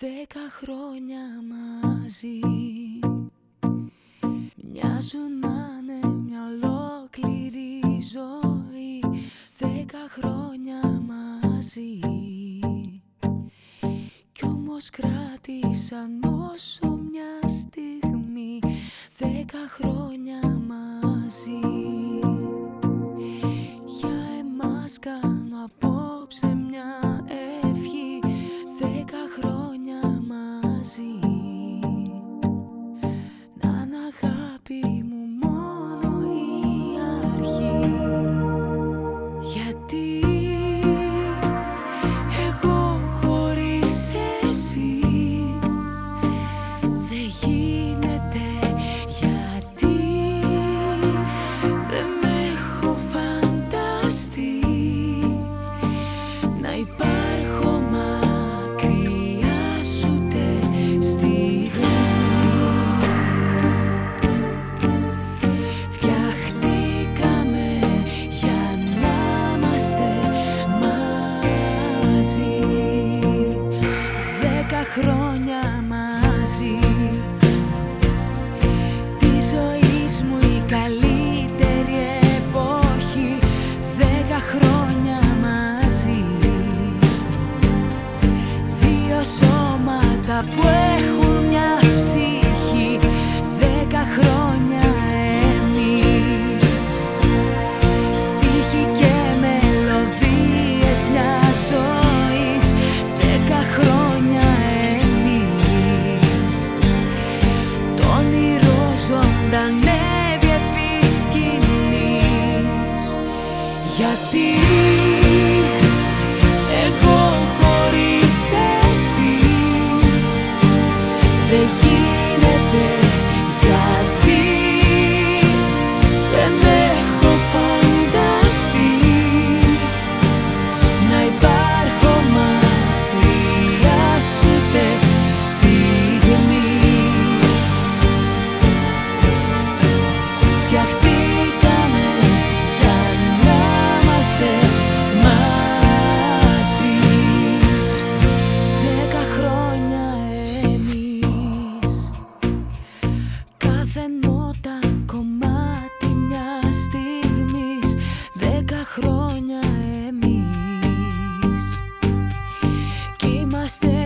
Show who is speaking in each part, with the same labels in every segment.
Speaker 1: Δέκα χρόνια μαζί. Μοιάζουν να είναι μια ολόκληρη ζωή. Δέκα χρόνια μαζί. Κι όμως κράτησαν όσο μια στιγμή. Δέκα χρόνια μαζί. καλύτερη εποχή Δέκα χρόνια μαζί. Δύο σώματα που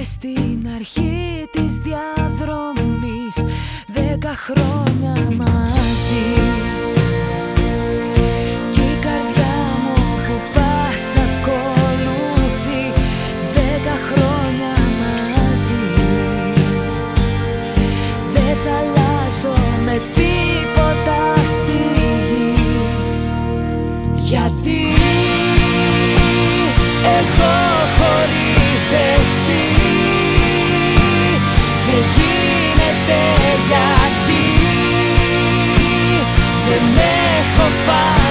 Speaker 1: στην αρχή της διαδρομής. Δέκα χρόνια μας Fire.